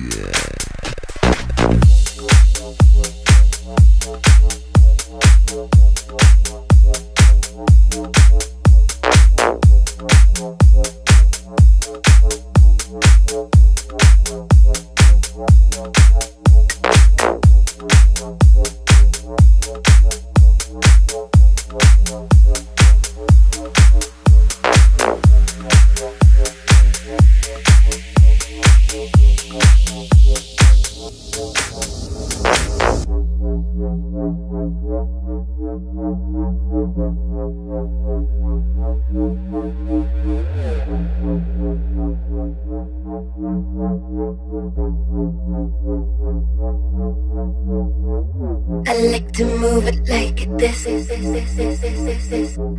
Thank like to move it like this.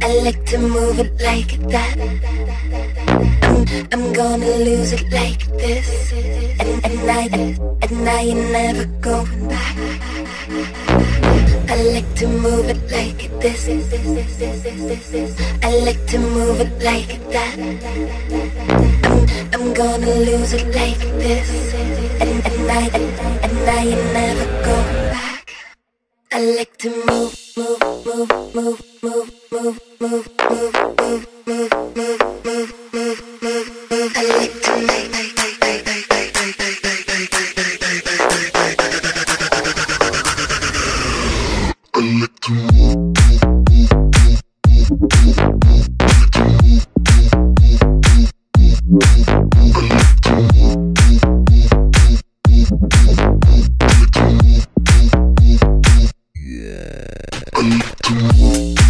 I like to move it like that. I'm, I'm gonna lose it like this. And, and I, and and I ain't never going back. I like to move it like this. I like to move it like that. I'm, I'm gonna lose it like this. And, and I, and, and I ain't never going back. I like to move, move, move, move, move, move, move.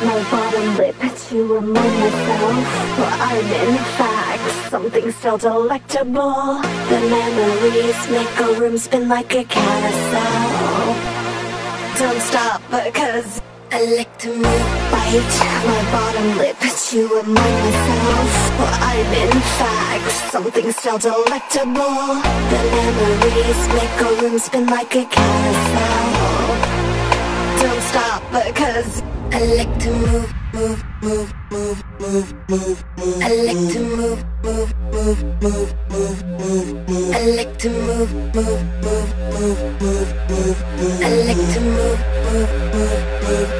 have my bottom lip to remind myself Well, I'm in fact something so delectable. The memories make a room spin like a carousel. Don't stop because I like to bite. My bottom lip to remind myself Well, I'm in fact something so delectable. The memories make a room spin like a carousel. Don't stop because I like to move, move, move, move, move, move, move. I like to move, move, move, move, move, move, move. I like to move, move, move, move, move, move, move. I like to move, move, move, move.